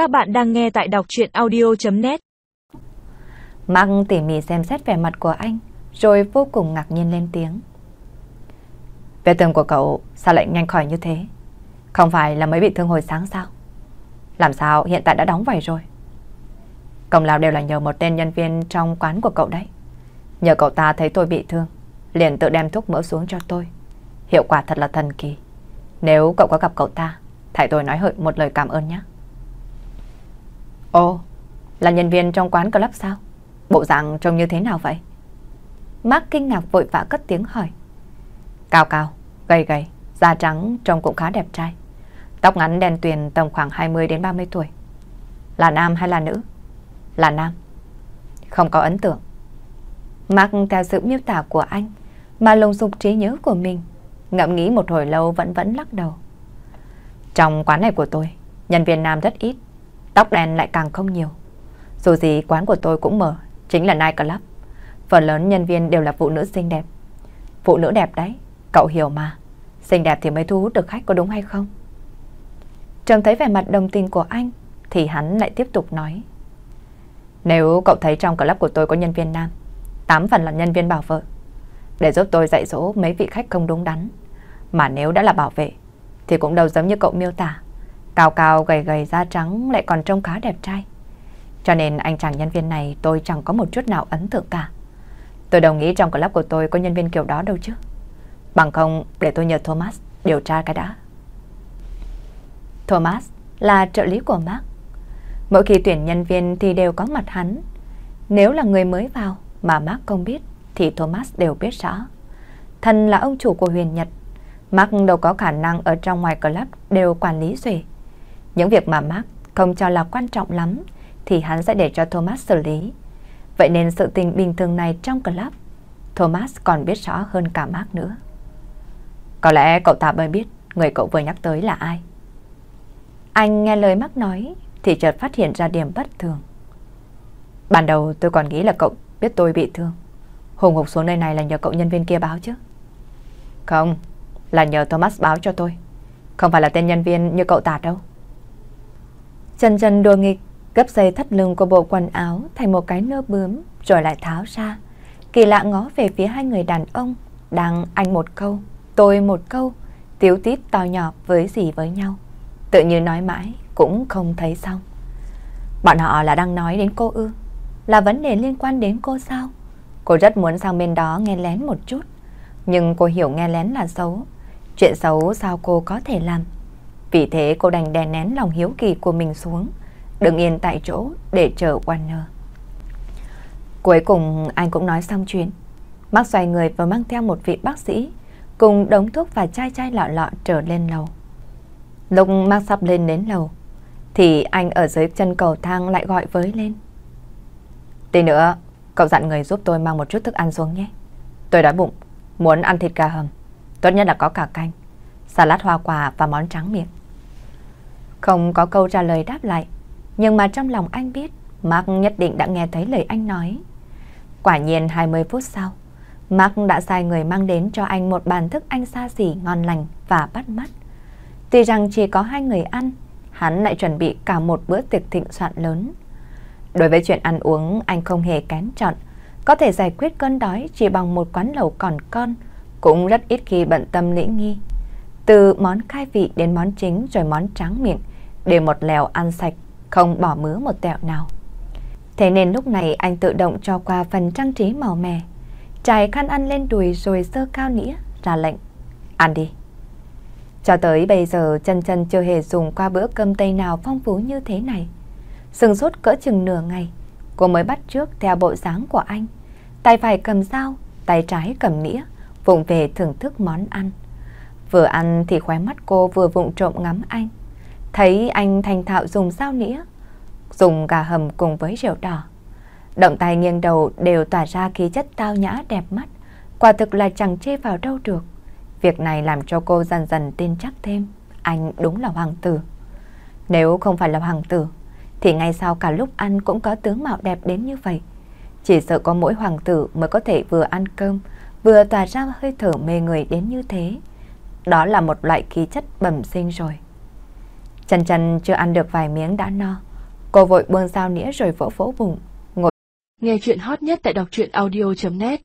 Các bạn đang nghe tại đọc chuyện audio.net Mark tỉ mỉ xem xét vẻ mặt của anh, rồi vô cùng ngạc nhiên lên tiếng. Vết thương của cậu sao lại nhanh khỏi như thế? Không phải là mới bị thương hồi sáng sao? Làm sao hiện tại đã đóng vảy rồi? Công lao đều là nhờ một tên nhân viên trong quán của cậu đấy. Nhờ cậu ta thấy tôi bị thương, liền tự đem thuốc mỡ xuống cho tôi. Hiệu quả thật là thần kỳ. Nếu cậu có gặp cậu ta, thầy tôi nói hợi một lời cảm ơn nhé. Ồ, là nhân viên trong quán club sao? Bộ dạng trông như thế nào vậy? Mark kinh ngạc vội vã cất tiếng hỏi. Cao cao, gầy gầy, da trắng trông cũng khá đẹp trai. Tóc ngắn đen tuyền tầm khoảng 20 đến 30 tuổi. Là nam hay là nữ? Là nam. Không có ấn tượng. Mark theo sự miêu tả của anh mà lùng sục trí nhớ của mình. Ngẫm nghĩ một hồi lâu vẫn vẫn lắc đầu. Trong quán này của tôi, nhân viên nam rất ít, tóc đen lại càng không nhiều. Dù gì quán của tôi cũng mở, chính là Night Club. Phần lớn nhân viên đều là phụ nữ xinh đẹp. Phụ nữ đẹp đấy, cậu hiểu mà. Xinh đẹp thì mới thu hút được khách có đúng hay không? Trông thấy vẻ mặt đồng tình của anh, thì hắn lại tiếp tục nói. Nếu cậu thấy trong club của tôi có nhân viên nam, tám phần là nhân viên bảo vệ, để giúp tôi dạy dỗ mấy vị khách không đúng đắn. Mà nếu đã là bảo vệ, thì cũng đâu giống như cậu miêu tả. Cao cao, gầy gầy, da trắng lại còn trông khá đẹp trai. Cho nên anh chàng nhân viên này tôi chẳng có một chút nào ấn tượng cả. Tôi đồng ý trong club của tôi có nhân viên kiểu đó đâu chứ. Bằng không để tôi nhờ Thomas điều tra cái đã. Thomas là trợ lý của Mark. Mỗi khi tuyển nhân viên thì đều có mặt hắn. Nếu là người mới vào mà Mark không biết thì Thomas đều biết rõ. Thần là ông chủ của huyền Nhật. Mark đâu có khả năng ở trong ngoài club đều quản lý xuể. Những việc mà Mark không cho là quan trọng lắm thì hắn sẽ để cho Thomas xử lý. Vậy nên sự tình bình thường này trong club, Thomas còn biết rõ hơn cả Mark nữa. Có lẽ cậu ta mới biết người cậu vừa nhắc tới là ai. Anh nghe lời Mark nói thì chợt phát hiện ra điểm bất thường. Ban đầu tôi còn nghĩ là cậu biết tôi bị thương. Hùng hục xuống nơi này là nhờ cậu nhân viên kia báo chứ. Không, là nhờ Thomas báo cho tôi. Không phải là tên nhân viên như cậu tạt đâu. Chân chân đùa nghịch, gấp dây thắt lưng của bộ quần áo thành một cái nơ bướm rồi lại tháo ra. Kỳ lạ ngó về phía hai người đàn ông đang anh một câu, tôi một câu, tiếu tít to nhỏ với gì với nhau. Tự như nói mãi cũng không thấy xong. Bọn họ là đang nói đến cô ư? Là vấn đề liên quan đến cô sao? Cô rất muốn sang bên đó nghe lén một chút. Nhưng cô hiểu nghe lén là xấu. Chuyện xấu sao cô có thể làm? Vì thế cô đành đè nén lòng hiếu kỳ của mình xuống. đứng yên tại chỗ để chờ Warner. Cuối cùng anh cũng nói xong chuyện. Mark xoay người và mang theo một vị bác sĩ cùng đống thuốc và chai chai lọ lọ trở lên lầu. Lúc Mark sắp lên đến lầu thì anh ở dưới chân cầu thang lại gọi với lên. Tí nữa, cậu dặn người giúp tôi mang một chút thức ăn xuống nhé. Tôi đói bụng, muốn ăn thịt gà hầm. Tốt nhất là có cả canh, salad hoa quả và món trắng miệng. Không có câu trả lời đáp lại, nhưng mà trong lòng anh biết Mark nhất định đã nghe thấy lời anh nói. Quả nhiên 20 phút sau, Mark đã sai người mang đến cho anh một bàn thức ăn xa xỉ ngon lành và bắt mắt. Tuy rằng chỉ có hai người ăn, hắn lại chuẩn bị cả một bữa tiệc thịnh soạn lớn. Đối với chuyện ăn uống, anh không hề kén chọn, có thể giải quyết cơn đói chỉ bằng một quán lẩu còn con, cũng rất ít khi bận tâm lễ nghi. Từ món khai vị đến món chính rồi món tráng miệng, để một lèo ăn sạch, không bỏ mứa một tẹo nào. Thế nên lúc này anh tự động cho qua phần trang trí màu mè, trải khăn ăn lên đùi rồi sơ cao nĩa, ra lệnh. Ăn đi. Cho tới bây giờ chân chân chưa hề dùng qua bữa cơm tây nào phong phú như thế này. Sừng sốt cỡ chừng nửa ngày, cô mới bắt trước theo bộ dáng của anh. Tay phải cầm dao, tay trái cầm nĩa, vụng về thưởng thức món ăn. Vừa ăn thì khóe mắt cô vừa vụng trộm ngắm anh. Thấy anh thành thạo dùng dao nĩa, dùng gà hầm cùng với rượu đỏ. Động tay nghiêng đầu đều tỏa ra khí chất tao nhã đẹp mắt, quả thực là chẳng chê vào đâu được. Việc này làm cho cô dần dần tin chắc thêm, anh đúng là hoàng tử. Nếu không phải là hoàng tử, thì ngay sau cả lúc ăn cũng có tướng mạo đẹp đến như vậy. Chỉ sợ có mỗi hoàng tử mới có thể vừa ăn cơm, vừa tỏa ra hơi thở mê người đến như thế. Đó là một loại khí chất bẩm sinh rồi. Trần Trần chưa ăn được vài miếng đã no, Cô vội buông dao nĩa rồi vỗ vỗ bụng, ngồi. Nghe chuyện hot nhất tại đọc truyện audio.net